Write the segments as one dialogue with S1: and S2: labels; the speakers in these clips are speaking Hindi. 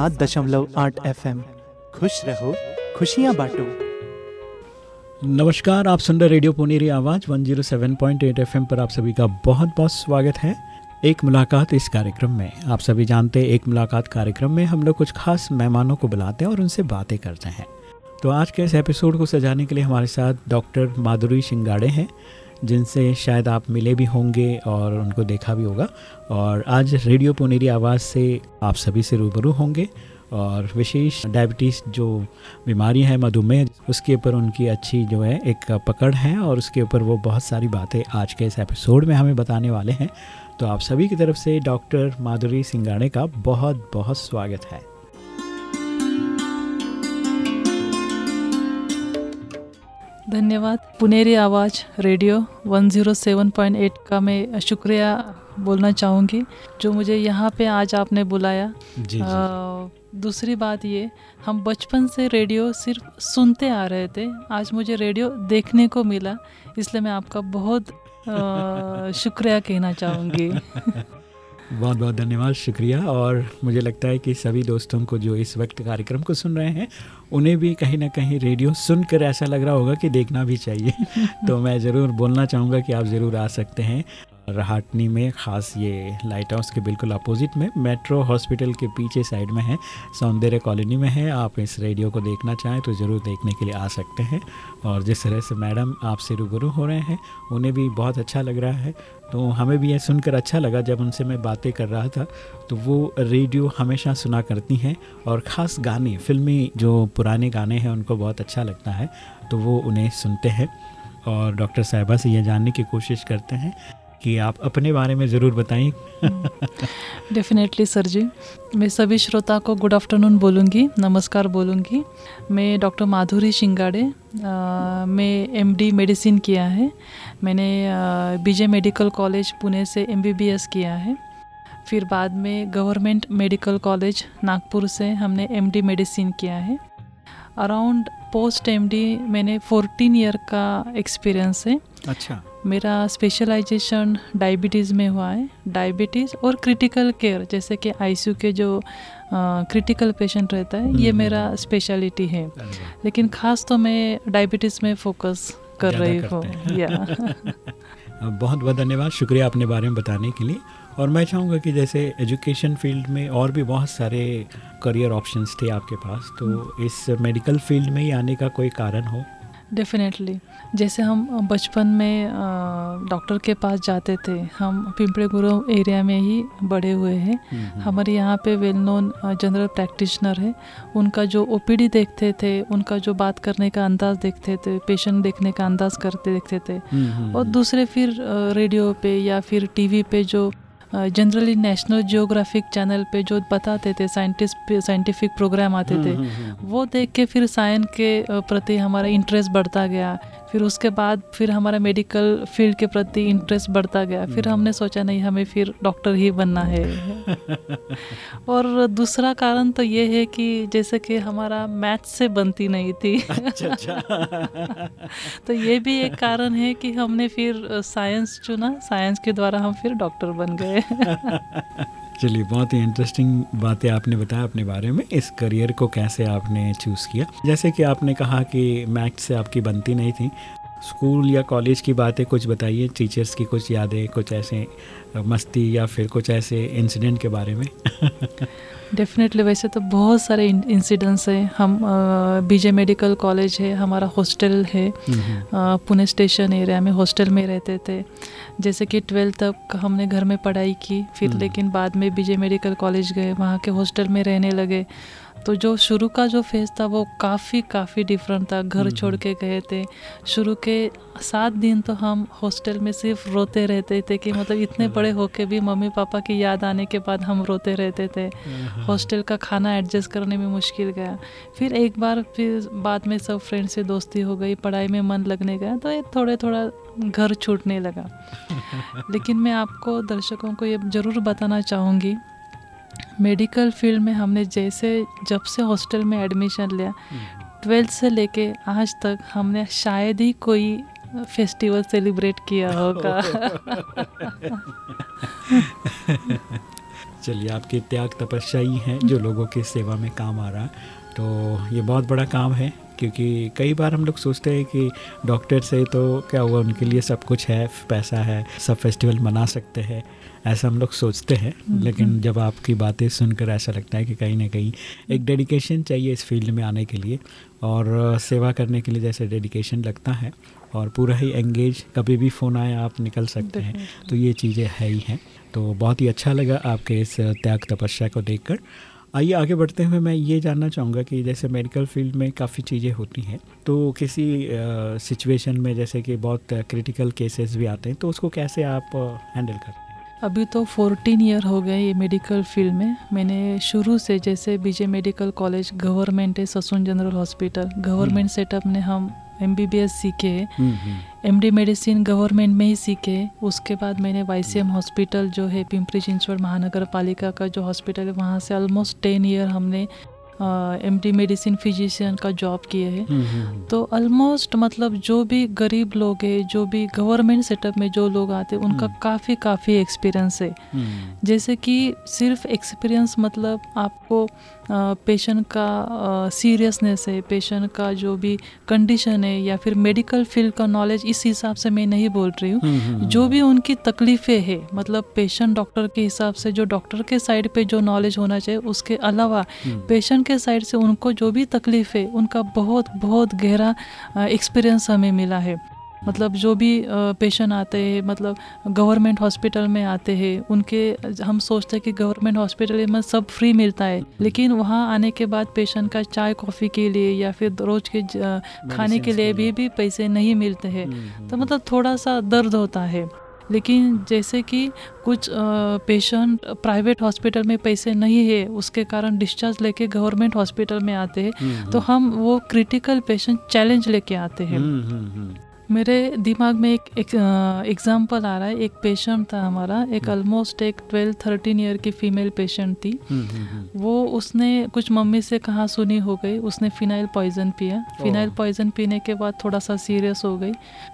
S1: सात दशमलव आठ एफ़ खुश रहो, खुशियाँ बांटो।
S2: नमस्कार, आप सुन रहे रेडियो पुनेरी आवाज़ 107.8 एफएम पर आप सभी का बहुत बहुत स्वागत है एक मुलाकात इस कार्यक्रम में। आप सभी जानते हैं, एक मुलाकात कार्यक्रम में हम लोग कुछ खास मेहमानों को बुलाते हैं और उनसे बातें करते हैं। तो आज के इस एपिसोड को सजाने के लिए हमारे साथ डॉक्टर माधुरी सिंगाड़े हैं। जिनसे शायद आप मिले भी होंगे और उनको देखा भी होगा। और आज रेडियो पुनेरी आवाज़ से आप सभी से रूबरू होंगे और विशेष डायबिटीज़ जो बीमारी है, मधुमेह, उसके ऊपर उनकी अच्छी जो है एक पकड़ है और उसके ऊपर वो बहुत सारी बातें आज के इस एपिसोड में हमें बताने वाले हैं। तो आप सभी की तरफ़ से डॉक्टर माधुरी सिंगाड़े का बहुत बहुत स्वागत है।
S3: धन्यवाद। पुनेरी आवाज़ रेडियो 107.8 का मैं शुक्रिया बोलना चाहूँगी जो मुझे यहाँ पे आज आपने बुलाया।
S2: जी, जी।
S3: आ, दूसरी बात ये हम बचपन से रेडियो सिर्फ़ सुनते आ रहे थे आज मुझे रेडियो देखने को मिला इसलिए मैं आपका बहुत आ, शुक्रिया कहना चाहूँगी।
S2: बहुत बहुत धन्यवाद, शुक्रिया। और मुझे लगता है कि सभी दोस्तों को जो इस वक्त कार्यक्रम को सुन रहे हैं, उन्हें भी कहीं ना कहीं रेडियो सुनकर ऐसा लग रहा होगा कि देखना भी चाहिए। तो मैं ज़रूर बोलना चाहूँगा कि आप ज़रूर आ सकते हैं। रहाटनी में, ख़ास ये लाइट हाउस के बिल्कुल अपोजिट में मेट्रो हॉस्पिटल के पीछे साइड में है, सौंदर्य कॉलोनी में है। आप इस रेडियो को देखना चाहें तो ज़रूर देखने के लिए आ सकते हैं। और जिस तरह से मैडम आपसे रूबरू हो रहे हैं, उन्हें भी बहुत अच्छा लग रहा है। तो हमें भी ये सुनकर अच्छा लगा जब उनसे मैं बातें कर रहा था तो वो रेडियो हमेशा सुना करती हैं। और ख़ास गाने, फिल्मी जो पुराने गाने हैं, उनको बहुत अच्छा लगता है तो वो उन्हें सुनते हैं। और डॉक्टर साहिबा से यह जानने की कोशिश करते हैं। कि आप अपने बारे में ज़रूर बताएँ।
S3: डेफिनेटली सर जी। मैं सभी श्रोता को गुड आफ्टरनून बोलूँगी नमस्कार बोलूँगी। मैं डॉक्टर माधुरी शिंगाड़े मैं एमडी मेडिसिन किया है। मैंने बीजे मेडिकल कॉलेज पुणे से एमबीबीएस किया है। फिर बाद में गवर्नमेंट मेडिकल कॉलेज नागपुर से हमने एमडी मेडिसिन किया है। अराउंड पोस्ट एमडी मैंने 14 ईयर का एक्सपीरियंस है।
S2: अच्छा।
S3: मेरा स्पेशलाइजेशन डायबिटीज़ में हुआ है। डायबिटीज़ और क्रिटिकल केयर जैसे कि आईसीयू के जो क्रिटिकल पेशेंट रहता है ये मेरा स्पेशलिटी है। लेकिन ख़ास तो मैं डायबिटीज़ में फोकस कर रही हूँ। या
S2: बहुत बहुत धन्यवाद। शुक्रिया अपने बारे में बताने के लिए। और मैं चाहूँगा कि जैसे एजुकेशन फ़ील्ड में और भी बहुत सारे करियर ऑप्शंस थे आपके पास तो इस मेडिकल फ़ील्ड में ही आने का कोई कारण हो?
S3: डेफिनेटली जैसे हम बचपन में डॉक्टर के पास जाते थे हम पिंपड़े गुरु एरिया में ही बड़े हुए हैं। हमारे यहाँ पे वेल नोन जनरल प्रैक्टिशनर है। उनका जो ओपीडी देखते थे उनका जो बात करने का अंदाज देखते थे पेशेंट देखने का अंदाज करते देखते थे। और दूसरे फिर रेडियो पे या फिर टीवी पे जो जनरली नेशनल जियोग्राफिक चैनल पे जो बताते थे साइंटिस्ट साइंटिफिक प्रोग्राम आते थे वो देख के फिर साइंस के प्रति हमारा इंटरेस्ट बढ़ता गया। फिर उसके बाद फिर हमारा मेडिकल फ़ील्ड के प्रति इंटरेस्ट बढ़ता गया। फिर हमने सोचा नहीं हमें फिर डॉक्टर ही बनना है। और दूसरा कारण तो ये है कि जैसे कि हमारा मैथ से बनती नहीं थी।
S2: अच्छा अच्छा।
S3: तो ये भी एक कारण है कि हमने फिर साइंस चुना। साइंस के द्वारा हम फिर डॉक्टर बन गए।
S2: चलिए, बहुत ही इंटरेस्टिंग बातें आपने बताया अपने बारे में, इस करियर को कैसे आपने चूज़ किया। जैसे कि आपने कहा कि मैथ से आपकी बनती नहीं थी स्कूल या कॉलेज की बातें कुछ बताइए टीचर्स की कुछ यादें कुछ ऐसे मस्ती या फिर कुछ ऐसे इंसिडेंट के बारे में?
S3: डेफिनेटली वैसे तो बहुत सारे इंसिडेंट्स हैं। हम बीजे मेडिकल कॉलेज है हमारा हॉस्टल है। पुणे स्टेशन एरिया में हॉस्टल में रहते थे। जैसे कि ट्वेल्थ तक हमने घर में पढ़ाई की फिर लेकिन बाद में बीजे मेडिकल कॉलेज गए वहाँ के हॉस्टल में रहने लगे। तो जो शुरू का जो फ़ेज़ था वो काफ़ी काफ़ी डिफरेंट था। घर छोड़ के गए थे। शुरू के सात दिन तो हम हॉस्टल में सिर्फ़ रोते रहते थे कि मतलब इतने बड़े होके भी मम्मी पापा की याद आने के बाद हम रोते रहते थे। हॉस्टल का खाना एडजस्ट करने में मुश्किल गया। फिर एक बार फिर बाद में सब फ्रेंड से दोस्ती हो गई पढ़ाई में मन लगने गया तो ये थोड़े थोड़ा घर छूटने लगा। लेकिन मैं आपको दर्शकों को ये ज़रूर बताना चाहूँगी मेडिकल फ़ील्ड में हमने जैसे जब से हॉस्टल में एडमिशन लिया ट्वेल्थ से लेके आज तक हमने शायद ही कोई फेस्टिवल सेलिब्रेट किया होगा।
S2: चलिए आपके त्याग तपस्या ही है जो लोगों की सेवा में काम आ रहा है। तो ये बहुत बड़ा काम है क्योंकि कई बार हम लोग सोचते हैं कि डॉक्टर से तो क्या हुआ उनके लिए सब कुछ है पैसा है सब फेस्टिवल मना सकते हैं। ऐसा हम लोग सोचते हैं
S3: हम्म,
S2: लेकिन
S3: हम्म।
S2: जब आपकी बातें सुनकर ऐसा लगता है कि कहीं ना कहीं एक डेडिकेशन चाहिए इस फ़ील्ड में आने के लिए और सेवा करने के लिए जैसे डेडिकेशन लगता है और पूरा ही एंगेज कभी भी फ़ोन आए आप निकल सकते हैं। तो ये चीज़ें है ही हैं। तो बहुत ही अच्छा लगा आपके इस त्याग तपस्या को देखकर। आइए आगे बढ़ते हुए मैं ये जानना चाहूँगा कि जैसे मेडिकल फ़ील्ड में काफ़ी चीज़ें होती हैं तो किसी सिचुएशन में जैसे कि बहुत क्रिटिकल केसेस भी आते हैं तो उसको कैसे आप हैंडल करते हैं?
S3: अभी तो 14 ईयर हो गए ये मेडिकल फ़ील्ड में। मैंने शुरू से जैसे बीजे मेडिकल कॉलेज गवर्नमेंट है Sassoon general hospital. Government setup ने हम एम बी बी एस सीखे। एम डी मेडिसिन गवर्नमेंट में ही सीखे। उसके बाद मैंने वाई सी एम हॉस्पिटल जो है पिंपरी चिंचवड़ महानगर पालिका का जो हॉस्पिटल है वहाँ से ऑलमोस्ट टेन ईयर हमने एम डी मेडिसिन फिजिशियन का जॉब किए हैं। तो ऑलमोस्ट मतलब जो भी गरीब लोग हैं जो भी गवर्नमेंट सेटअप में जो लोग आते हैं उनका
S2: हम्म।
S3: काफ़ी काफ़ी एक्सपीरियंस है जैसे कि सिर्फ़ एक्सपीरियंस मतलब आपको पेशेंट का सीरियसनेस है पेशेंट का जो भी कंडीशन है या फिर मेडिकल फ़ील्ड का नॉलेज इस हिसाब से मैं नहीं बोल रही हूँ। जो भी उनकी तकलीफ़ें है मतलब पेशेंट डॉक्टर के हिसाब से जो डॉक्टर के साइड पे जो नॉलेज होना चाहिए उसके अलावा पेशेंट के साइड से उनको जो भी तकलीफ़ है उनका बहुत बहुत गहरा एक्सपीरियंस हमें मिला है। मतलब जो भी पेशेंट आते हैं मतलब गवर्नमेंट हॉस्पिटल में आते हैं उनके हम सोचते हैं कि गवर्नमेंट हॉस्पिटल में सब फ्री मिलता है। लेकिन वहाँ आने के बाद पेशेंट का चाय कॉफ़ी के लिए या फिर रोज के खाने के लिए भी भी पैसे नहीं मिलते हैं। तो मतलब थोड़ा सा दर्द होता है। लेकिन जैसे कि कुछ पेशेंट प्राइवेट हॉस्पिटल में पैसे नहीं है उसके कारण डिस्चार्ज लेके गवर्नमेंट हॉस्पिटल में आते हैं तो हम वो क्रिटिकल पेशेंट चैलेंज लेके आते हैं। मेरे दिमाग में एक एग्जांपल आ रहा है। एक पेशेंट था हमारा एक ऑलमोस्ट एक ट्वेल्व थर्टीन ईयर की फीमेल पेशेंट थी। वो उसने कुछ मम्मी से कहा सुनी हो गई। उसने फिनाइल पॉइजन पिया। फिनाइल पॉइजन पीने के बाद थोड़ा सा सीरियस हो गई।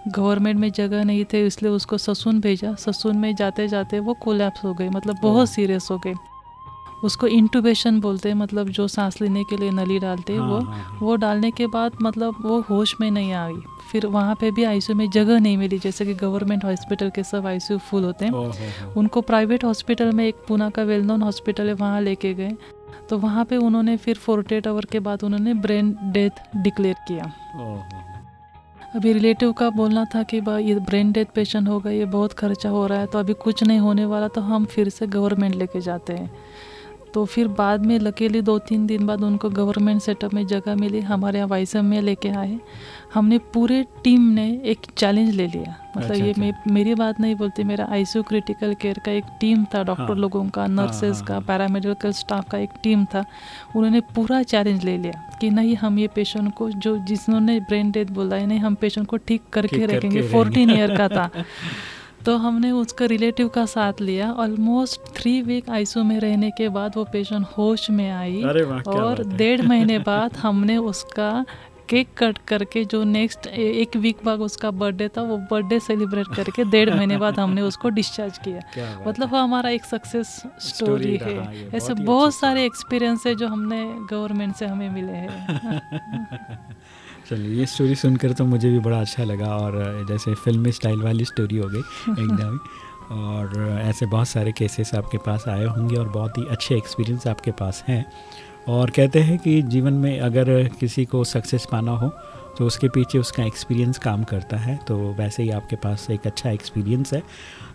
S3: गवर्नमेंट में जगह नहीं थे इसलिए उसको ससुन भेजा। ससुन में जाते जाते वो कोलैप्स हो गई। मतलब बहुत सीरियस हो गई। उसको इंटूबेशन बोलते हैं मतलब जो सांस लेने के लिए नली डालते हैं वो वो डालने के बाद मतलब वो होश में नहीं आई फिर वहाँ पे भी आईसीयू में जगह नहीं मिली जैसे कि गवर्नमेंट हॉस्पिटल के सब आईसीयू फुल होते हैं। हो, हो, उनको प्राइवेट हॉस्पिटल में एक पूना का वेल नोन हॉस्पिटल है वहाँ लेके गए। तो वहाँ पे उन्होंने फिर फोर्टी एट आवर के बाद उन्होंने ब्रेन डेथ डिक्लेयर किया। अभी रिलेटिव का बोलना था कि भाई ये ब्रेन डेथ पेशेंट होगा ये बहुत खर्चा हो रहा है तो अभी कुछ नहीं होने वाला तो हम फिर से गवर्नमेंट लेके जाते हैं। तो फिर बाद में लकीली दो तीन दिन बाद उनको गवर्नमेंट सेटअप में जगह मिली हमारे यहाँ वाइसम में लेके आए हमने पूरे टीम ने एक चैलेंज ले लिया मतलब
S2: अच्छा,
S3: ये
S2: अच्छा।
S3: मे, मेरी बात नहीं बोलती मेरा आईसीयू क्रिटिकल केयर का एक टीम था डॉक्टर
S2: हाँ।
S3: लोगों का नर्सेज
S2: हाँ,
S3: का
S2: हाँ।
S3: पैरामेडिकल स्टाफ का एक टीम था उन्होंने पूरा चैलेंज ले लिया कि नहीं हम ये पेशेंट को जो जिन्होंने ब्रेन डेथ बोला है नहीं हम पेशेंट को ठीक करके रखेंगे फोर्टीन ईयर का था तो हमने उसका रिलेटिव का साथ लिया। ऑलमोस्ट थ्री वीक आईसीयू में रहने के बाद वो पेशेंट होश में आई और डेढ़ महीने बाद हमने उसका केक कट करके जो नेक्स्ट एक वीक बाद उसका बर्थडे था वो बर्थडे सेलिब्रेट करके डेढ़ महीने बाद हमने उसको डिस्चार्ज किया। मतलब वो हमारा एक सक्सेस स्टोरी है। ऐसे
S2: बहुत
S3: बहुत
S2: अच्छी
S3: सारे एक्सपीरियंस है जो हमने गवर्नमेंट से हमें मिले हैं।
S2: चलिए ये स्टोरी सुनकर तो मुझे भी बड़ा अच्छा लगा और जैसे फिल्मी स्टाइल वाली स्टोरी हो गई एकदम। और ऐसे बहुत सारे केसेस आपके पास आए होंगे और बहुत ही अच्छे एक्सपीरियंस आपके पास हैं। और कहते हैं कि जीवन में अगर किसी को सक्सेस पाना हो तो उसके पीछे उसका एक्सपीरियंस काम करता है तो वैसे ही आपके पास एक अच्छा एक्सपीरियंस है।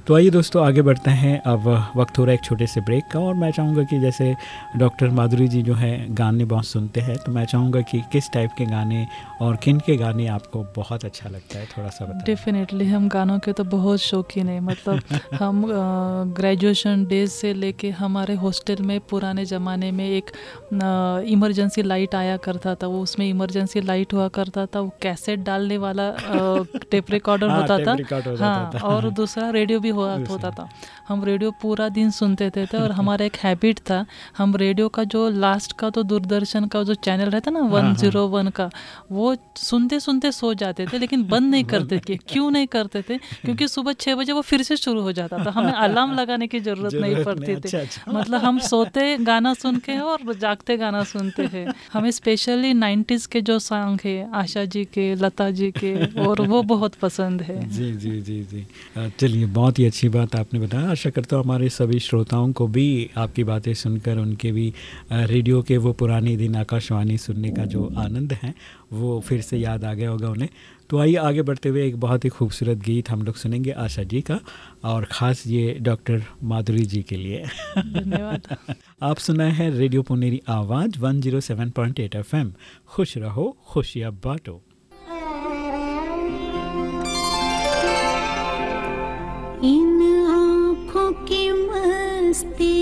S2: तो आइए दोस्तों आगे बढ़ते हैं। अब वक्त हो रहा है एक छोटे से ब्रेक का और मैं चाहूँगा कि जैसे डॉक्टर माधुरी जी जो है गाने बहुत सुनते हैं तो मैं चाहूँगा कि किस टाइप के गाने और किन के गाने आपको बहुत अच्छा लगता है थोड़ा सा
S3: डेफिनेटली हम गानों के तो बहुत शौकीन है। मतलब हम ग्रेजुएशन डेज़ से लेके हमारे हॉस्टल में पुराने ज़माने में एक इमरजेंसी लाइट आया करता था। वो उसमें इमरजेंसी लाइट हुआ करता था वो कैसेट डालने वाला टेप रिकॉर्डर
S2: हाँ,
S3: होता था।
S2: हाँ था।
S3: और दूसरा रेडियो भी हुआ
S2: दूसरा।
S3: होता था। हम रेडियो पूरा दिन सुनते थे, थे और हमारा एक हैबिट था हम रेडियो का जो लास्ट का तो दूरदर्शन का जो चैनल रहता ना
S2: हाँ,
S3: वन
S2: हाँ।
S3: ज़ीरो वन का वो सुनते सुनते सो जाते थे लेकिन बंद नहीं करते थे। क्यों नहीं करते थे? क्योंकि सुबह छः बजे वो फिर से शुरू हो जाता था। हमें अलार्म लगाने की ज़रूरत नहीं पड़ती थी।
S2: अच्छा, अच्छा।
S3: मतलब हम सोते गाना सुन के और जागते गाना सुनते हैं हमें स्पेशली नाइन्टीज़ के जो सॉन्ग है आशा जी के लता जी के और वो बहुत पसंद है।
S2: जी जी जी जी। चलिए बहुत ही अच्छी बात आपने बताया। आशा करता हूँ हमारे सभी श्रोताओं को भी आपकी बातें सुनकर उनके भी रेडियो के वो पुराने दिन आकाशवाणी सुनने का जो आनंद है वो फिर से याद आ गया होगा उन्हें। तो आइए आगे बढ़ते हुए एक बहुत ही खूबसूरत गीत हम लोग सुनेंगे आशा जी का और ख़ास ये डॉक्टर माधुरी जी के लिए।
S3: धन्यवाद।
S2: आप सुना है रेडियो पुनेरी आवाज़ 107.8 एफएम खुश रहो खुशियाँ बांटो।
S4: मस्ती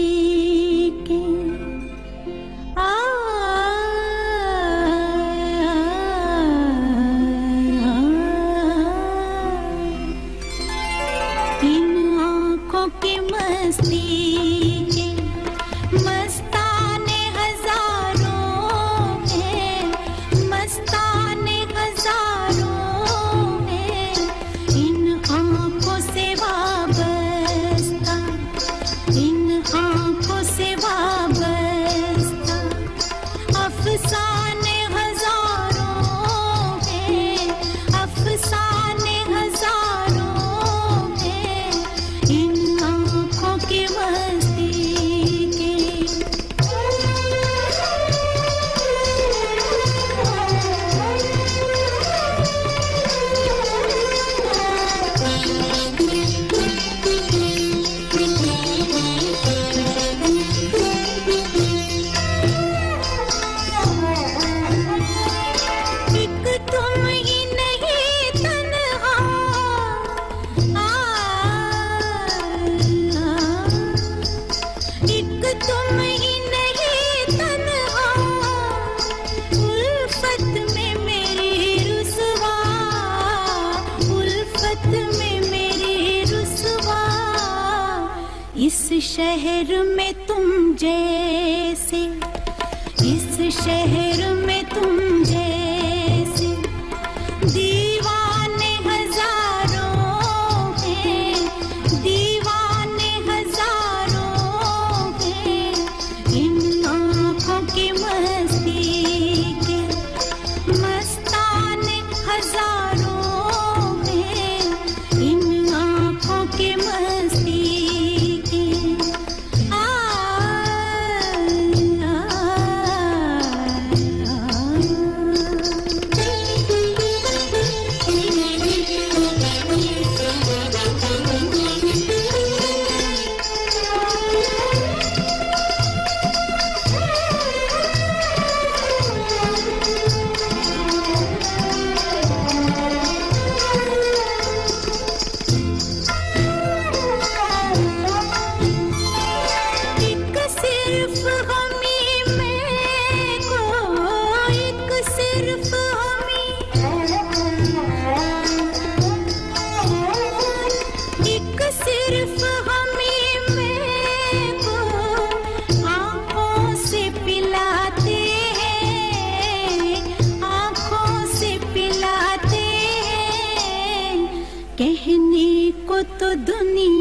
S4: दुनिया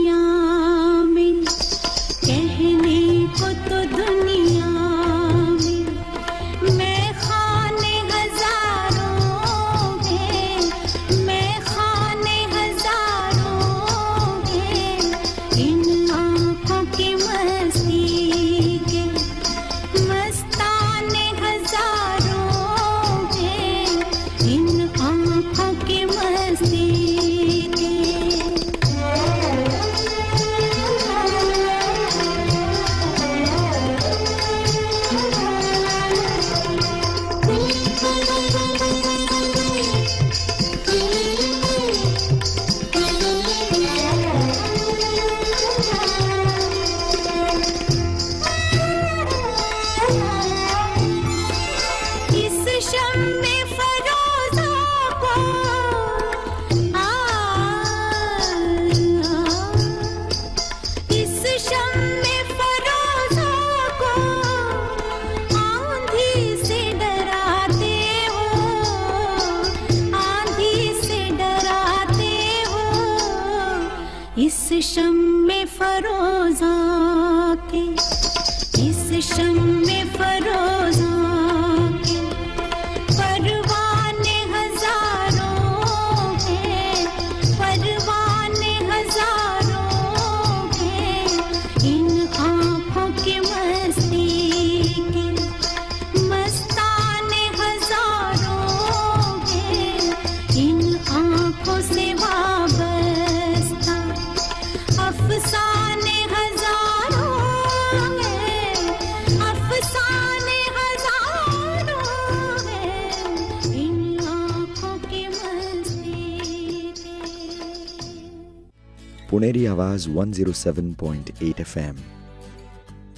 S5: Puneri Awaaz 107.8 FM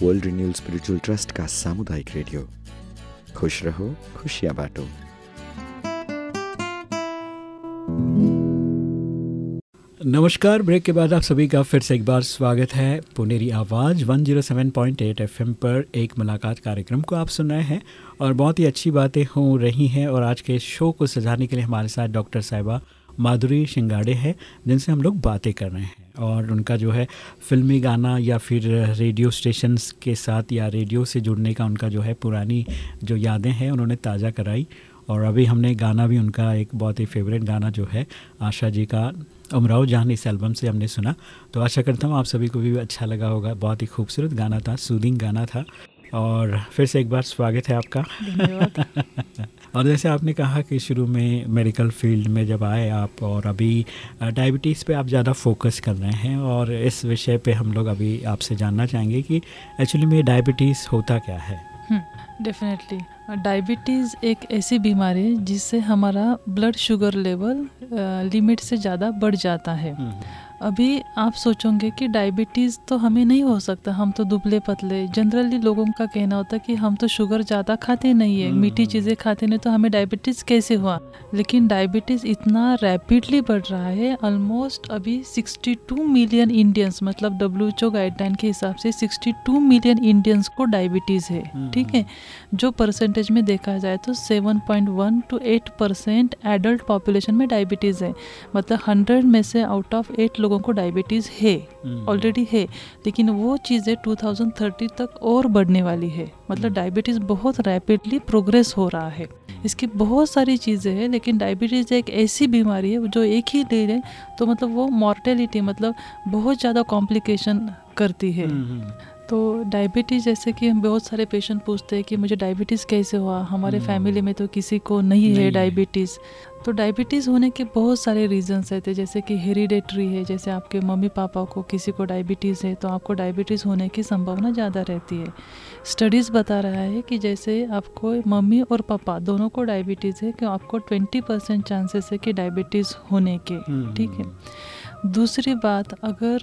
S5: world renewal spiritual trust का सामुदायिक रेडियो खुश रहो खुशियाँ बांटो
S2: नमस्कार, ब्रेक के बाद आप सभी का फिर से एक बार स्वागत है पुनेरी आवाज़ 107.8 एफएम पर एक मुलाकात कार्यक्रम को आप सुन रहे हैं और बहुत ही अच्छी बातें हो रही हैं और आज के शो को सजाने के लिए हमारे साथ डॉक्टर साहिबा माधुरी शिंगाड़े हैं, जिनसे हम लोग बातें कर रहे हैं। और उनका जो है फिल्मी गाना या फिर रेडियो स्टेशंस के साथ या रेडियो से जुड़ने का उनका जो है पुरानी जो यादें हैं, उन्होंने ताज़ा कराई। और अभी हमने गाना भी, उनका एक बहुत ही फेवरेट गाना जो है, आशा जी का उमराव जहान इस एल्बम से हमने सुना। तो आशा करता हूँ आप सभी को भी अच्छा लगा होगा। बहुत ही खूबसूरत गाना था, सूदिंग गाना था। और फिर से एक बार स्वागत है आपका। और जैसे आपने कहा कि शुरू में मेडिकल फ़ील्ड में जब आए आप और अभी डायबिटीज़ पे आप ज़्यादा फोकस कर रहे हैं और इस विषय पे हम लोग अभी आपसे जानना चाहेंगे कि एक्चुअली में डायबिटीज़ होता क्या है?
S3: डेफिनेटली डायबिटीज़ एक ऐसी बीमारी है जिससे हमारा ब्लड शुगर लेवल लिमिट से ज़्यादा बढ़ जाता है। अभी आप सोचोगे कि डायबिटीज़ तो हमें नहीं हो सकता। हम तो दुबले पतले। जनरली लोगों का कहना होता है कि हम तो शुगर ज़्यादा खाते नहीं है।
S2: हम्म,
S3: मीठी
S2: हम्म।
S3: चीज़ें खाते नहीं तो हमें डायबिटीज़ कैसे हुआ? लेकिन डायबिटीज़ इतना रैपिडली बढ़ रहा है ऑलमोस्ट अभी 62 मिलियन इंडियंस मतलब डब्ल्यू एच गाइडलाइन के हिसाब से 62 मिलियन इंडियंस को डायबिटीज़ है।
S2: हम्म,
S3: ठीक है? जो परसेंटेज में देखा जाए तो 7.1 टू 8 परसेंट एडल्ट पॉपुलेशन में डायबिटीज़ है। मतलब 100 में से आउट ऑफ़ 8 लोगों को डायबिटीज़ है
S2: हम्म,
S3: ऑलरेडी है लेकिन वो चीज़ें 2030 तक और बढ़ने वाली है। मतलब
S2: हम्म।
S3: डायबिटीज़ बहुत रैपिडली प्रोग्रेस हो रहा है। इसकी बहुत सारी चीज़ें हैं लेकिन डायबिटीज़ एक ऐसी बीमारी है जो एक ही ले लें तो मतलब वो मॉर्टेलिटी मतलब बहुत ज़्यादा कॉम्प्लिकेशन करती है।
S2: हम्म, हम्म,
S3: तो डायबिटीज़ जैसे कि हम बहुत सारे पेशेंट पूछते हैं कि मुझे डायबिटीज़ कैसे हुआ? हमारे
S2: हम्म।
S3: फैमिली में तो किसी को नहीं
S2: नहीं
S3: है। डायबिटीज़ तो डायबिटीज़ होने के बहुत सारे रीजंस रहते हैं जैसे कि हेरिडेटरी है जैसे आपके मम्मी पापा को किसी को डायबिटीज़ है तो आपको डायबिटीज़ होने की संभावना ज़्यादा रहती है। स्टडीज़ बता रहा है कि जैसे आपको मम्मी और पापा दोनों को डायबिटीज़ है कि आपको ट्वेंटी परसेंट चांसेस है कि डायबिटीज़ होने के
S2: हम्म,
S3: ठीक है? दूसरी बात अगर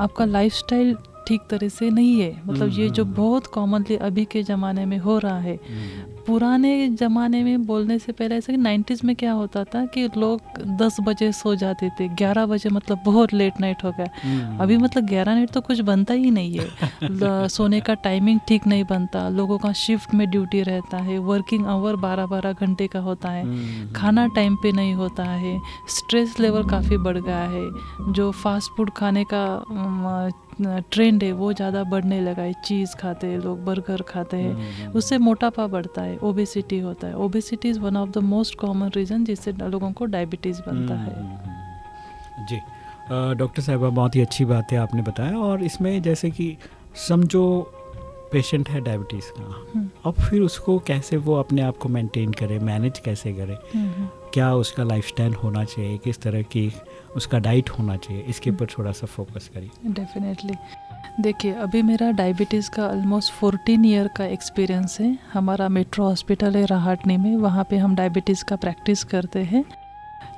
S3: आपका लाइफस्टाइल ठीक तरह से नहीं है। मतलब ये जो
S2: हम्म।
S3: बहुत कॉमनली अभी के ज़माने में हो रहा है।
S2: हम्म,
S3: पुराने ज़माने में बोलने से पहले ऐसा कि नाइन्टीज़ में क्या होता था कि लोग दस बजे सो जाते थे ग्यारह बजे मतलब बहुत लेट नाइट हो गया।
S2: हम्म,
S3: अभी मतलब ग्यारह नाइट तो कुछ बनता ही नहीं है। सोने का टाइमिंग ठीक नहीं बनता लोगों का शिफ्ट में ड्यूटी रहता है वर्किंग आवर बारह बारह घंटे का होता है। खाना टाइम पे नहीं होता है। स्ट्रेस लेवल काफ़ी बढ़ गया है। जो फास्ट फ़ूड खाने का ट्रेंड है वो ज़्यादा बढ़ने लगा है चीज़ खाते हैं लोग बर्गर खाते हैं।
S2: हम्म,
S3: उससे मोटापा बढ़ता है ओबेसिटी होता है। Obesity is one of the most common reason जिससे लोगों को डायबिटीज़ बनता है।
S2: हम्म, हम्म, जी डॉक्टर साहबा बहुत ही अच्छी बात है आपने बताया और इसमें जैसे कि समझो पेशेंट है डायबिटीज़ का
S3: हम्म,
S2: अब फिर उसको कैसे वो अपने आप को मेंटेन करे मैनेज कैसे करे?
S3: हम्म, हम्म।
S2: क्या उसका लाइफस्टाइल होना चाहिए किस तरह की उसका डाइट होना चाहिए इसके ऊपर थोड़ा सा फोकस करिए।
S3: डेफिनेटली देखिए अभी मेरा डायबिटीज़ का ऑलमोस्ट 14 ईयर का एक्सपीरियंस है। हमारा मेट्रो हॉस्पिटल है राहटनी में वहाँ पे हम डायबिटीज़ का प्रैक्टिस करते हैं।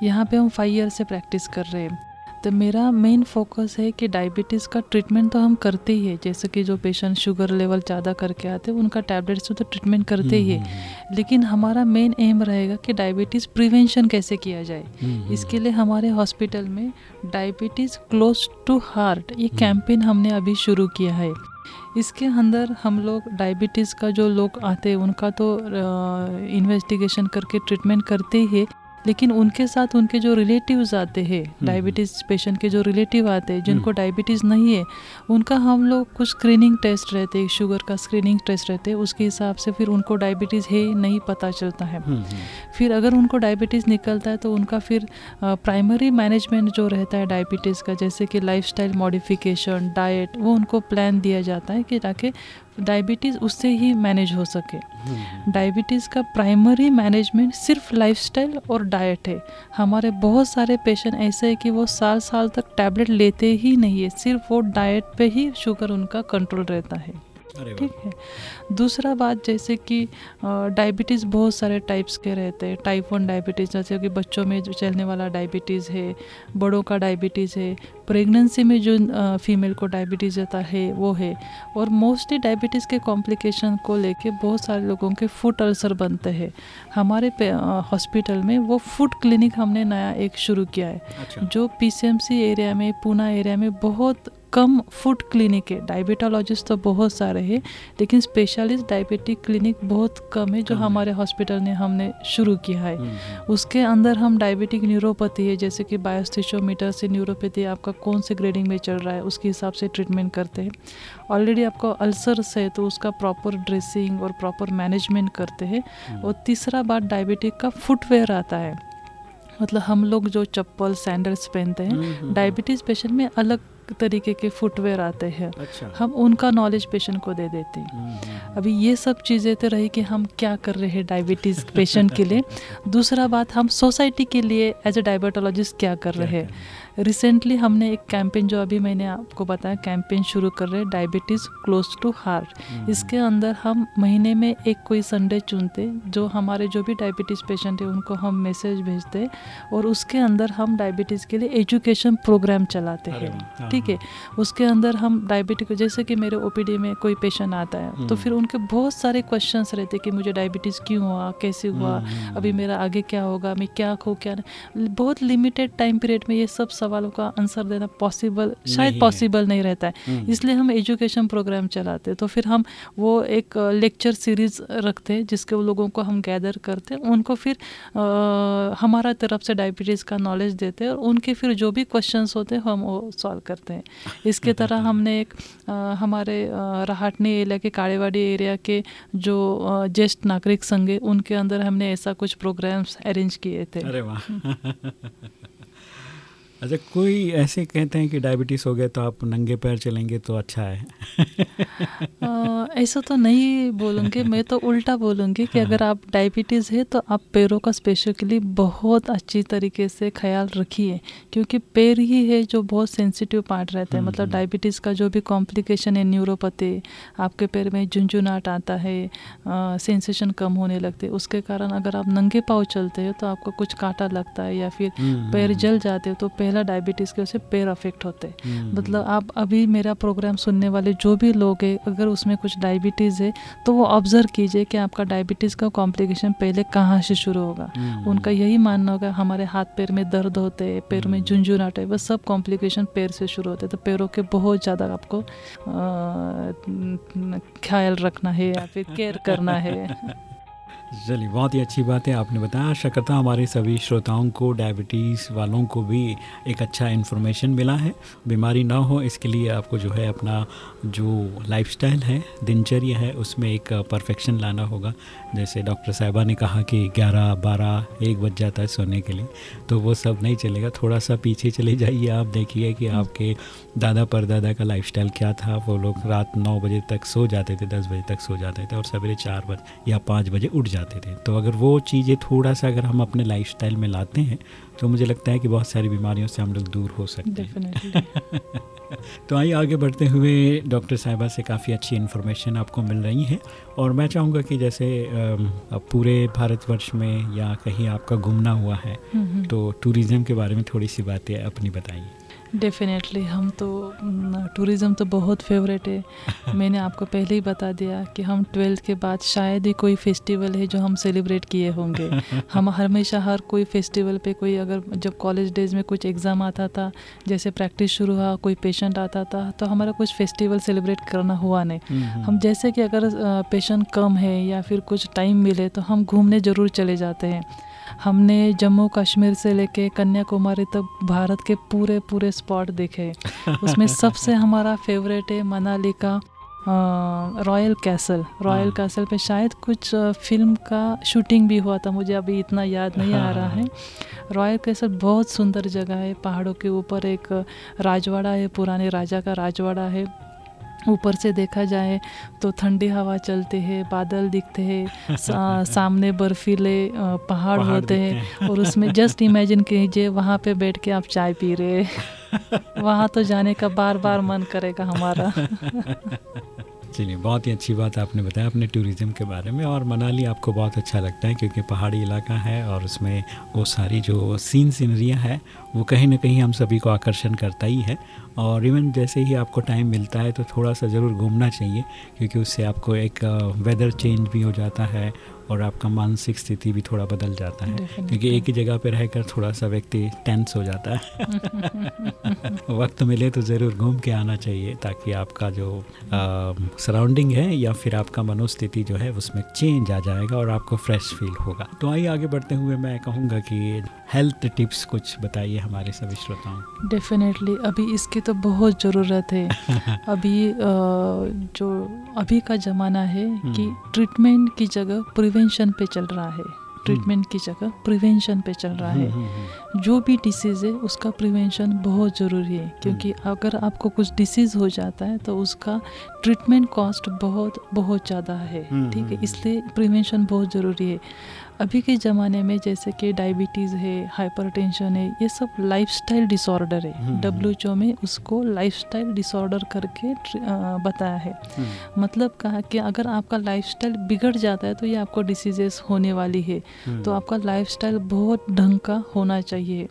S3: यहाँ पे हम फाइव ईयर से प्रैक्टिस कर रहे हैं। तो मेरा मेन फोकस है कि डायबिटीज़ का ट्रीटमेंट तो हम करते ही है। जैसे कि जो पेशेंट शुगर लेवल ज़्यादा करके आते हैं उनका टैबलेट से तो ट्रीटमेंट करते ही
S2: हम्म,
S3: है लेकिन हमारा मेन एम रहेगा कि डायबिटीज़ प्रिवेंशन कैसे किया जाए।
S2: हम्म,
S3: इसके लिए हमारे हॉस्पिटल में डायबिटीज़ क्लोज टू हार्ट ये कैंपेन हमने अभी शुरू किया है। इसके अंदर हम लोग डायबिटीज़ का जो लोग आते हैं उनका तो इन्वेस्टिगेशन करके ट्रीटमेंट करते ही है। लेकिन उनके साथ उनके जो रिलेटिव्स आते हैं डायबिटीज़ पेशेंट के जो रिलेटिव आते हैं जिनको डायबिटीज़ नहीं है उनका हम लोग कुछ स्क्रीनिंग टेस्ट रहते हैं शुगर का स्क्रीनिंग टेस्ट रहते हैं उसके हिसाब से फिर उनको डायबिटीज़ है नहीं पता चलता है।
S2: हम्म, हम्म,
S3: फिर अगर उनको डायबिटीज़ निकलता है तो उनका फिर प्राइमरी मैनेजमेंट जो रहता है डायबिटीज़ का जैसे कि लाइफस्टाइल मॉडिफिकेशन डाइट वो उनको प्लान दिया जाता है कि ताकि डायबिटीज़ उससे ही मैनेज हो सके।
S2: हम्म,
S3: डायबिटीज़ का प्राइमरी मैनेजमेंट सिर्फ़ लाइफस्टाइल और डाइट है। हमारे बहुत सारे पेशेंट ऐसे हैं कि वो साल साल तक टैबलेट लेते ही नहीं है। सिर्फ़ वो डाइट पे ही शुगर उनका कंट्रोल रहता है। ठीक है। दूसरा बात जैसे कि डायबिटीज़ बहुत सारे टाइप्स के रहते हैं। टाइप वन डायबिटीज़ जैसे कि बच्चों में जो चलने वाला डायबिटीज़ है बड़ों का डायबिटीज़ है प्रेगनेंसी में जो फीमेल को डायबिटीज़ रहता है वो है। और मोस्टली डायबिटीज़ के कॉम्प्लिकेशन को लेके बहुत सारे लोगों के फ़ूड अल्सर बनते हैं। हमारे हॉस्पिटल में वो फ़ूड क्लिनिक हमने नया एक शुरू किया है।
S2: अच्छा।
S3: जो पीसीएमसी एरिया में पूना एरिया में बहुत कम फ़ूड क्लिनिक है। डायबिटोलॉजिस्ट तो बहुत सारे हैं लेकिन स्पेशलिस्ट डायबिटिक क्लिनिक बहुत कम है जो
S2: कम
S3: हमारे हॉस्पिटल ने हमने शुरू किया है।
S2: हम्म, हम्म,
S3: उसके अंदर हम डायबिटिक न्यूरोपैथी है जैसे कि बायोस्टिशोमीटर से न्यूरोपैथी आपका कौन से ग्रेडिंग में चल रहा है उसके हिसाब से ट्रीटमेंट करते हैं। ऑलरेडी आपको अल्सर्स है तो उसका प्रॉपर ड्रेसिंग और प्रॉपर मैनेजमेंट करते हैं। और तीसरा बात डायबिटिक का फुटवेयर आता है। मतलब हम लोग जो चप्पल सैंडल्स पहनते
S2: हम्म,
S3: हैं
S2: हम्म,
S3: डायबिटीज़ पेशेंट में अलग तरीके के फुटवेयर आते हैं।
S2: अच्छा।
S3: हम उनका नॉलेज पेशेंट को दे देते हैं।
S2: हम्म, हम्म,
S3: अभी ये सब चीज़ें तो रही कि हम क्या कर रहे हैं डायबिटीज़ पेशेंट के लिए। दूसरा बात हम सोसाइटी के लिए एज ए डायबिटोलॉजिस्ट क्या कर रहे हैं? रिसेंटली हमने एक कैंपेन जो अभी मैंने आपको बताया कैंपेन शुरू कर रहे हैं diabetes close to heart
S2: hmm,
S3: इसके अंदर हम महीने में एक कोई संडे चुनते जो हमारे जो भी डायबिटीज़ पेशेंट है उनको हम मैसेज भेजते और उसके अंदर हम डायबिटीज़ के लिए एजुकेशन प्रोग्राम चलाते हैं।
S2: हाँ,
S3: ठीक है? उसके अंदर हम डायबिटिक जैसे कि मेरे ओपीडी में कोई पेशेंट आता है तो
S2: हम्म।
S3: फिर उनके बहुत सारे क्वेश्चन रहते कि मुझे डायबिटीज़ क्यों हुआ कैसे हुआ
S2: हम्म,
S3: अभी मेरा आगे क्या होगा मैं क्या खो क्या बहुत लिमिटेड टाइम पीरियड में ये सब सवालों का आंसर देना पॉसिबल शायद पॉसिबल नहीं रहता है।
S2: हम्म,
S3: इसलिए हम एजुकेशन प्रोग्राम चलाते तो फिर हम वो एक लेक्चर सीरीज़ रखते हैं जिसके वो लोगों को हम गैदर करते हैं। उनको फिर अ, हमारा तरफ़ से डायबिटीज़ का नॉलेज देते हैं और उनके फिर जो भी क्वेश्चंस होते हैं हम वो सॉल्व करते हैं। इसके तरह हमने एक अ, हमारे राहटनी एरिया के काड़ेवाड़ी एरिया के जो ज्येष्ठ नागरिक संघ है उनके अंदर हमने ऐसा कुछ प्रोग्राम्स अरेंज किए थे।
S2: अरे वाह। अच्छा कोई ऐसे कहते हैं कि डायबिटीज़ हो गया तो आप नंगे पैर चलेंगे तो अच्छा है?
S3: ऐसा तो नहीं बोलूँगी मैं तो उल्टा बोलूँगी कि अगर आप डायबिटीज़ है तो आप पैरों का स्पेशली बहुत अच्छी तरीके से ख्याल रखिए क्योंकि पैर ही है जो बहुत सेंसिटिव पार्ट रहता है।
S2: हम्म,
S3: मतलब
S2: हम्म।
S3: डायबिटीज़ का जो भी कॉम्प्लिकेशन है न्यूरोपैथी आपके पैर में झुंझुनाट आता है सेंसेशन कम होने लगते हैं। उसके कारण अगर आप नंगे पाँव चलते हो तो आपको कुछ कांटा लगता है या फिर
S2: हम्म,
S3: पैर
S2: हम्म,
S3: जल जाते हो तो पहला डायबिटीज़ की वजह से पैर अफेक्ट होते हैं।
S2: हम्म,
S3: मतलब आप अभी मेरा प्रोग्राम सुनने वाले जो भी लोग हैं अगर उसमें कुछ डायबिटीज़ है तो वो ऑब्ज़र्व कीजिए कि आपका डायबिटीज़ का कॉम्प्लिकेशन पहले कहाँ से शुरू होगा।
S2: हम्म,
S3: उनका यही मानना होगा हमारे हाथ पैर में दर्द होते हैं पैर में
S2: हम्म।
S3: झुंझुनाट है वह सब कॉम्प्लिकेशन पैर से शुरू होते हैं तो पैरों के बहुत ज़्यादा आपको ख्याल रखना है या फिर केयर करना है।
S2: चलिए, बहुत ही अच्छी बात है, आपने बताया। आशा करता हमारे सभी श्रोताओं को डायबिटीज़ वालों को भी एक अच्छा इन्फॉर्मेशन मिला है। बीमारी ना हो, इसके लिए आपको जो है अपना जो लाइफस्टाइल है, दिनचर्या है, उसमें एक परफेक्शन लाना होगा। जैसे डॉक्टर साहिबा ने कहा कि 11 12 एक बज जाता है सोने के लिए। तो वो सब नहीं चलेगा थोड़ा सा पीछे चले जाइए आप, देखिए कि आपके दादा परदादा का लाइफस्टाइल क्या था। वो लोग रात नौ बजे तक सो जाते थे, दस बजे तक सो जाते थे और सवेरे चार बजे या पाँच बजे उठ जाते थे। तो अगर वो चीज़ें थोड़ा सा अगर हम अपने लाइफस्टाइल में लाते हैं तो मुझे लगता है कि बहुत सारी बीमारियों से हम लोग दूर हो सकते हैं। तो आइए आगे बढ़ते हुए डॉक्टर साहिबा से काफ़ी अच्छी इन्फॉर्मेशन आपको मिल रही है। और मैं चाहूँगा कि जैसे पूरे भारतवर्ष में या कहीं आपका घूमना हुआ है तो टूरिज़्म के बारे में थोड़ी सी बातें अपनी बताइए।
S3: डेफिनेटली हम तो टूरिज़्म तो बहुत फेवरेट है। मैंने आपको पहले ही बता दिया कि हम ट्वेल्थ के बाद शायद ही कोई फेस्टिवल है जो हम सेलिब्रेट किए होंगे। हम हमेशा हर कोई फेस्टिवल पे कोई अगर जब कॉलेज डेज़ में कुछ एग्ज़ाम आता था जैसे प्रैक्टिस शुरू हुआ कोई पेशेंट आता था तो हमारा कुछ फेस्टिवल सेलिब्रेट करना हुआ नहीं। हम जैसे कि अगर पेशेंट कम है या फिर कुछ टाइम मिले तो हम घूमने ज़रूर चले जाते हैं। हमने जम्मू कश्मीर से लेके कन्याकुमारी तक भारत के पूरे पूरे स्पॉट देखे। उसमें सबसे हमारा फेवरेट है मनाली का रॉयल कैसल रॉयल
S2: हाँ।
S3: कैसल पे शायद कुछ फ़िल्म का शूटिंग भी हुआ था मुझे अभी इतना याद नहीं आ रहा है। रॉयल कैसल बहुत सुंदर जगह है पहाड़ों के ऊपर एक राजवाड़ा है पुराने राजा का राजवाड़ा है। ऊपर से देखा जाए तो ठंडी हवा चलती है बादल दिखते हैं सा, सामने बर्फीले पहाड़
S2: पहाड़
S3: होते हैं और उसमें जस्ट इमेजिन कीजिए वहाँ पे बैठ के आप चाय पी रहे। वहाँ तो जाने का बार बार मन करेगा हमारा
S2: चलिए, बहुत ही अच्छी बात आपने बताया अपने टूरिज़्म के बारे में और मनाली आपको बहुत अच्छा लगता है क्योंकि पहाड़ी इलाका है और उसमें वो सारी जो सीन सीनरियाँ है, वो कहीं ना कहीं हम सभी को आकर्षण करता ही है। और इवन जैसे ही आपको टाइम मिलता है तो थोड़ा सा ज़रूर घूमना चाहिए क्योंकि उससे आपको एक वेदर चेंज भी हो जाता है और आपका मानसिक स्थिति भी थोड़ा बदल जाता है. क्योंकि एक ही जगह पर रहकर थोड़ा सा व्यक्ति टेंस हो जाता है। वक्त मिले तो ज़रूर घूम के आना चाहिए ताकि आपका जो सराउंडिंग है या फिर आपका मनोस्थिति जो है उसमें चेंज आ जाएगा और आपको फ्रेश फील होगा। तो आइए आगे बढ़ते हुए मैं कहूँगा कि हेल्थ टिप्स कुछ बताइए हमारे सभी श्रोताओं।
S3: डेफिनेटली अभी इसकी तो बहुत ज़रूरत है। अभी जो अभी का ज़माना है कि
S2: हम्म।
S3: ट्रीटमेंट की जगह प्रिवेंशन पे चल रहा है। ट्रीटमेंट की जगह प्रिवेंशन पे चल रहा है।
S2: हम्म, हम्म, हम्म।
S3: जो भी डिसीज़ है उसका प्रिवेंशन बहुत ज़रूरी है क्योंकि अगर आपको कुछ डिसीज़ हो जाता है तो उसका ट्रीटमेंट कॉस्ट बहुत बहुत ज़्यादा है।
S2: हम्म,
S3: ठीक है
S2: हम्म,
S3: इसलिए प्रिवेंशन बहुत ज़रूरी है। अभी के ज़माने में जैसे कि डायबिटीज़ है हाइपरटेंशन है ये सब लाइफस्टाइल डिसऑर्डर
S2: हम्म,
S3: है डब्ल्यू में उसको लाइफस्टाइल डिसऑर्डर करके बताया है।
S2: हम्म,
S3: मतलब कहा कि अगर आपका लाइफस्टाइल बिगड़ जाता है तो ये आपको डिसीजेस होने वाली है।
S2: हम्म।
S3: तो आपका लाइफस्टाइल बहुत ढंग का होना चाहिए।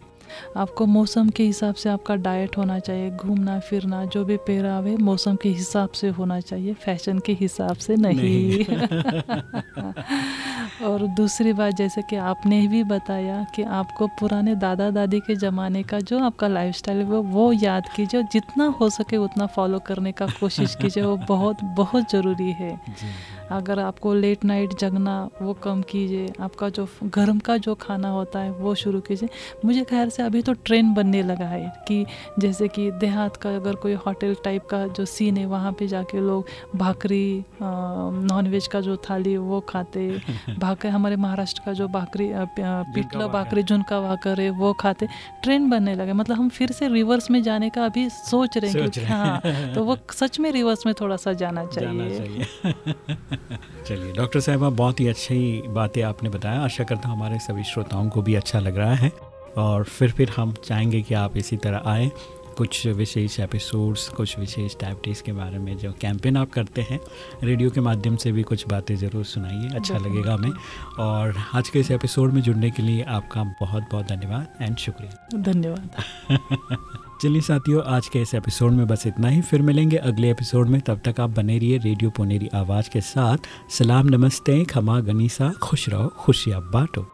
S3: आपको मौसम के हिसाब से आपका डाइट होना चाहिए घूमना फिरना जो भी पहरावे मौसम के हिसाब से होना चाहिए फ़ैशन के हिसाब से नहीं, नहीं। और दूसरी बात जैसे कि आपने भी बताया कि आपको पुराने दादा दादी के ज़माने का जो आपका लाइफस्टाइल है वो वो याद कीजिए जितना हो सके उतना फॉलो करने का कोशिश कीजिए वो बहुत बहुत ज़रूरी है। अगर आपको लेट नाइट जगना वो कम कीजिए आपका जो गर्म का जो खाना होता है वो शुरू कीजिए। मुझे ख्याल से अभी तो ट्रेंड बनने लगा है कि जैसे कि देहात का अगर कोई होटल टाइप का जो सीन है वहाँ पे जाके लोग भाकरी नॉन वेज का जो थाली वो खाते भाकर हमारे महाराष्ट्र का जो भाकरी पिटला
S2: भाकर।
S3: झुनका भाकर है वो खाते। ट्रेंड बनने लगे मतलब हम फिर से रिवर्स में जाने का अभी सोच रहे हैं
S2: हाँ।
S3: तो वो सच में रिवर्स में थोड़ा सा जाना
S2: जाना
S3: चाहिए।
S2: चाहिए। चलिए, डॉक्टर साहबा बहुत ही अच्छी बातें आपने बताया। आशा करता हूँ हमारे सभी श्रोताओं को भी अच्छा लग रहा है। और फिर फिर हम चाहेंगे कि आप इसी तरह आएँ। कुछ विशेष एपिसोड्स कुछ विशेष डायबिटीज़ के बारे में जो कैंपेन आप करते हैं रेडियो के माध्यम से भी कुछ बातें ज़रूर सुनाइए अच्छा लगेगा हमें। और आज के इस एपिसोड में जुड़ने के लिए आपका बहुत बहुत धन्यवाद एंड शुक्रिया।
S3: धन्यवाद।
S2: चलिए साथियों आज के इस एपिसोड में बस इतना ही। फिर मिलेंगे अगले एपिसोड में। तब तक आप बने रहिए रेडियो पुनेरी आवाज़ के साथ। सलाम नमस्ते खमा गनीसा खुश रहो खुशियाँ बांटो।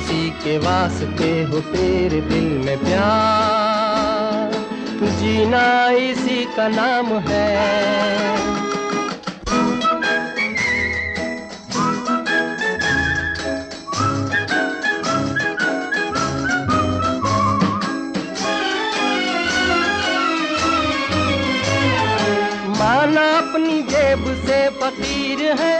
S6: किसी के वास्ते हो तेरे दिल में प्यार। जीना इसी का नाम है। माना अपनी जेब से फकीर है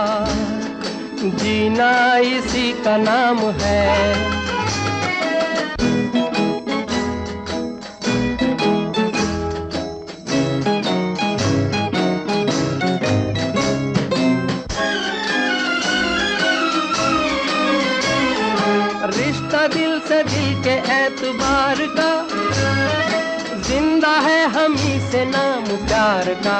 S6: जीना इसी का नाम है। रिश्ता दिल से दिल के एतबार का, ज़िंदा है हम ही से नाम प्यार का।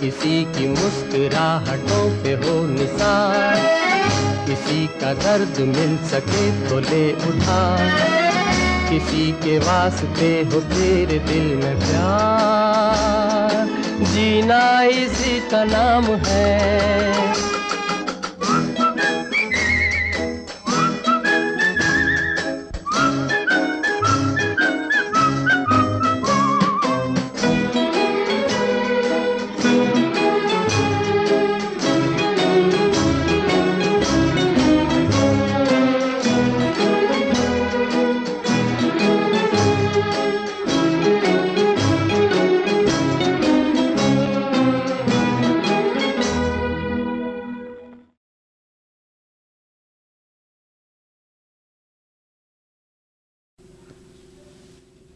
S6: किसी की मुस्कुराहटों पे हो निशान किसी का दर्द मिल सके तो ले उठा किसी के वास्ते हो तेरे दिल में प्यार। जीना इसी का नाम है।